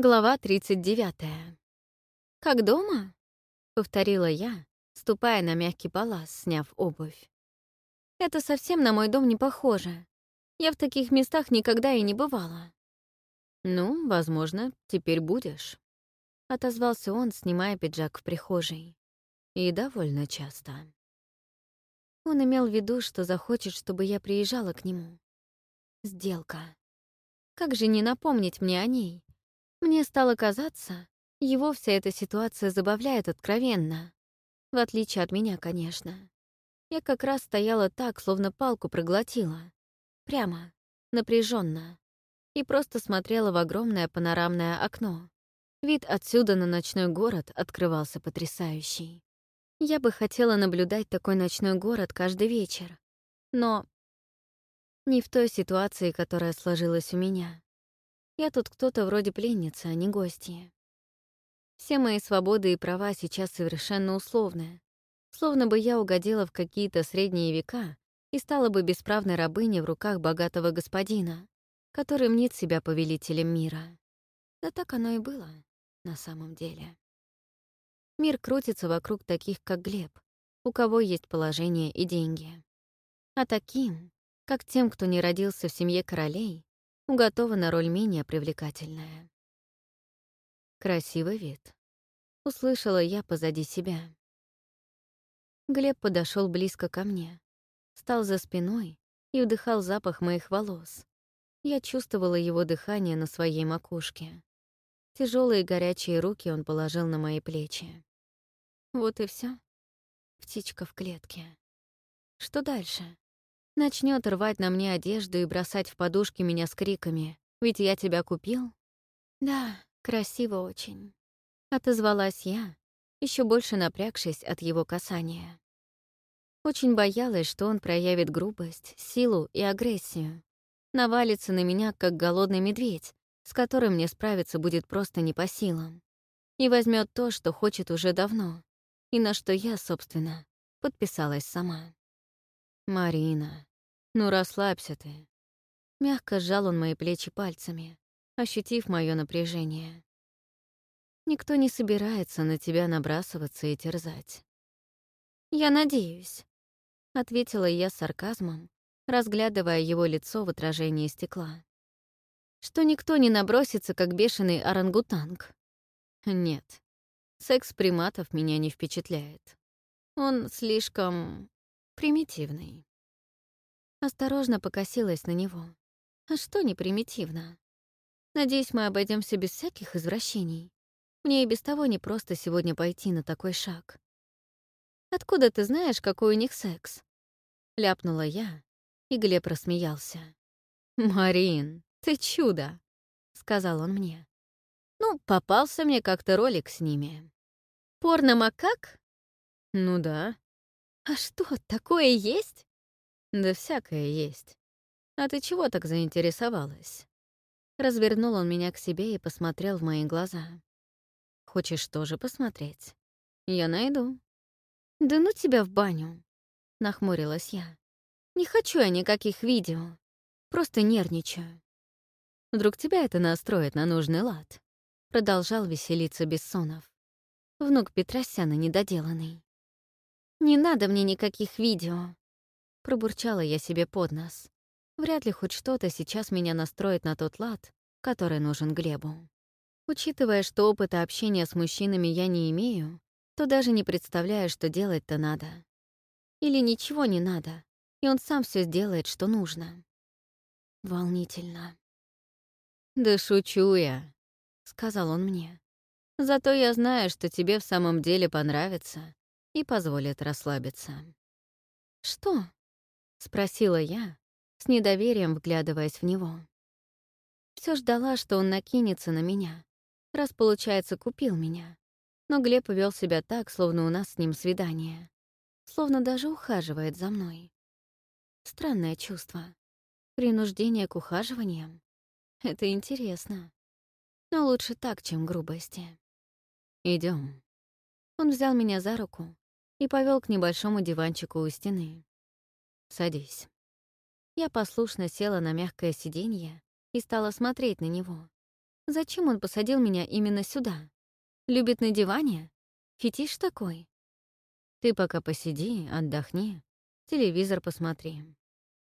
Глава 39. «Как дома?» — повторила я, ступая на мягкий палас, сняв обувь. «Это совсем на мой дом не похоже. Я в таких местах никогда и не бывала». «Ну, возможно, теперь будешь», — отозвался он, снимая пиджак в прихожей. «И довольно часто». Он имел в виду, что захочет, чтобы я приезжала к нему. Сделка. Как же не напомнить мне о ней? Мне стало казаться, его вся эта ситуация забавляет откровенно. В отличие от меня, конечно. Я как раз стояла так, словно палку проглотила. Прямо, напряженно, И просто смотрела в огромное панорамное окно. Вид отсюда на ночной город открывался потрясающий. Я бы хотела наблюдать такой ночной город каждый вечер. Но не в той ситуации, которая сложилась у меня. Я тут кто-то вроде пленницы, а не гостья. Все мои свободы и права сейчас совершенно условны. Словно бы я угодила в какие-то средние века и стала бы бесправной рабыней в руках богатого господина, который мнит себя повелителем мира. Да так оно и было на самом деле. Мир крутится вокруг таких, как Глеб, у кого есть положение и деньги. А таким, как тем, кто не родился в семье королей, уготована роль менее привлекательная. «Красивый вид», — услышала я позади себя. Глеб подошел близко ко мне, стал за спиной и вдыхал запах моих волос. Я чувствовала его дыхание на своей макушке. Тяжелые горячие руки он положил на мои плечи. Вот и все. Птичка в клетке. Что дальше? Начнет рвать на мне одежду и бросать в подушки меня с криками «Ведь я тебя купил?» «Да, красиво очень», — отозвалась я, еще больше напрягшись от его касания. Очень боялась, что он проявит грубость, силу и агрессию, навалится на меня, как голодный медведь, с которым мне справиться будет просто не по силам, и возьмет то, что хочет уже давно, и на что я, собственно, подписалась сама. «Марина, ну расслабься ты». Мягко сжал он мои плечи пальцами, ощутив мое напряжение. Никто не собирается на тебя набрасываться и терзать. «Я надеюсь», — ответила я с сарказмом, разглядывая его лицо в отражении стекла. «Что никто не набросится, как бешеный орангутанг». «Нет, секс приматов меня не впечатляет. Он слишком примитивный. Осторожно покосилась на него. А что не примитивно? Надеюсь, мы обойдемся без всяких извращений. Мне и без того не просто сегодня пойти на такой шаг. «Откуда ты знаешь, какой у них секс?» Ляпнула я, и Глеб рассмеялся. «Марин, ты чудо!» — сказал он мне. «Ну, попался мне как-то ролик с ними». «Порно-макак?» «Ну да». «А что, такое есть?» «Да всякое есть. А ты чего так заинтересовалась?» Развернул он меня к себе и посмотрел в мои глаза. «Хочешь тоже посмотреть? Я найду». «Да ну тебя в баню!» — нахмурилась я. «Не хочу я никаких видео. Просто нервничаю». «Вдруг тебя это настроит на нужный лад?» — продолжал веселиться Бессонов. Внук Петросяна недоделанный. «Не надо мне никаких видео», — пробурчала я себе под нос. Вряд ли хоть что-то сейчас меня настроит на тот лад, который нужен Глебу. Учитывая, что опыта общения с мужчинами я не имею, то даже не представляю, что делать-то надо. Или ничего не надо, и он сам все сделает, что нужно. Волнительно. «Да шучу я», — сказал он мне. «Зато я знаю, что тебе в самом деле понравится, и позволит расслабиться. «Что?» — спросила я, с недоверием вглядываясь в него. Все ждала, что он накинется на меня, раз, получается, купил меня. Но Глеб вел себя так, словно у нас с ним свидание. Словно даже ухаживает за мной. Странное чувство. Принуждение к ухаживаниям. Это интересно. Но лучше так, чем грубости. Идем. Он взял меня за руку и повел к небольшому диванчику у стены. «Садись». Я послушно села на мягкое сиденье и стала смотреть на него. Зачем он посадил меня именно сюда? Любит на диване? Фетиш такой? Ты пока посиди, отдохни, телевизор посмотри.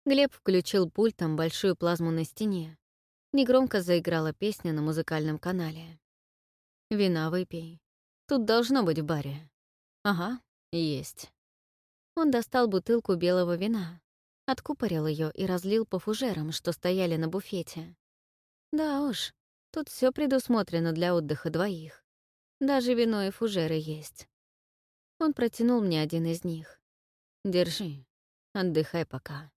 Глеб включил пультом большую плазму на стене. Негромко заиграла песня на музыкальном канале. «Вина выпей. Тут должно быть в баре». «Ага, есть». Он достал бутылку белого вина, откупорил ее и разлил по фужерам, что стояли на буфете. Да уж, тут все предусмотрено для отдыха двоих. Даже вино и фужеры есть. Он протянул мне один из них. «Держи, отдыхай пока.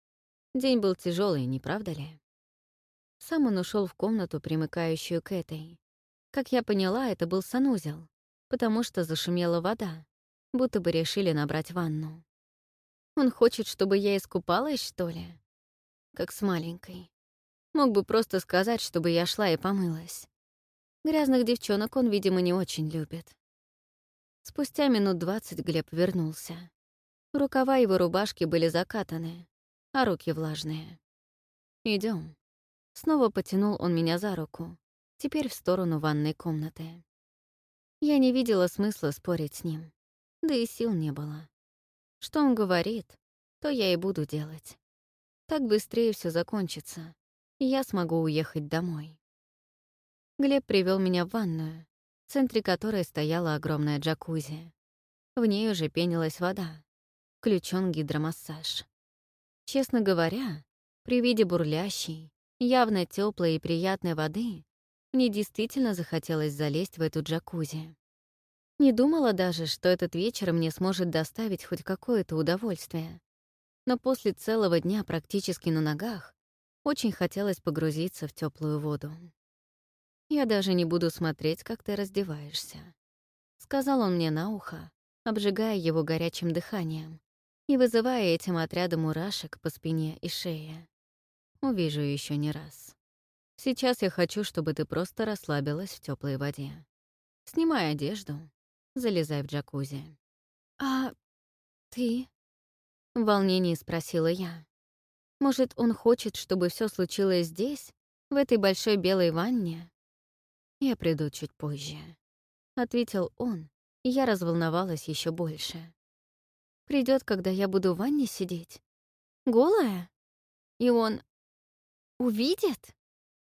День был тяжелый, не правда ли?» Сам он ушел в комнату, примыкающую к этой. Как я поняла, это был санузел, потому что зашумела вода, будто бы решили набрать ванну. Он хочет, чтобы я искупалась, что ли? Как с маленькой. Мог бы просто сказать, чтобы я шла и помылась. Грязных девчонок он, видимо, не очень любит. Спустя минут двадцать Глеб вернулся. Рукава его рубашки были закатаны, а руки влажные. Идем. Снова потянул он меня за руку, теперь в сторону ванной комнаты. Я не видела смысла спорить с ним, да и сил не было. Что он говорит, то я и буду делать. Так быстрее все закончится, и я смогу уехать домой. Глеб привел меня в ванную, в центре которой стояла огромная джакузи. В ней уже пенилась вода. Включен гидромассаж. Честно говоря, при виде бурлящей, явно теплой и приятной воды, мне действительно захотелось залезть в эту джакузи. Не думала даже, что этот вечер мне сможет доставить хоть какое-то удовольствие. Но после целого дня практически на ногах очень хотелось погрузиться в теплую воду. «Я даже не буду смотреть, как ты раздеваешься», — сказал он мне на ухо, обжигая его горячим дыханием и вызывая этим отрядом мурашек по спине и шее. Увижу еще не раз. Сейчас я хочу, чтобы ты просто расслабилась в теплой воде. Снимай одежду, залезай в джакузи. «А ты?» — в волнении спросила я. «Может, он хочет, чтобы все случилось здесь, в этой большой белой ванне?» «Я приду чуть позже», — ответил он, и я разволновалась еще больше. Придет, когда я буду в ванне сидеть? Голая? И он увидит?»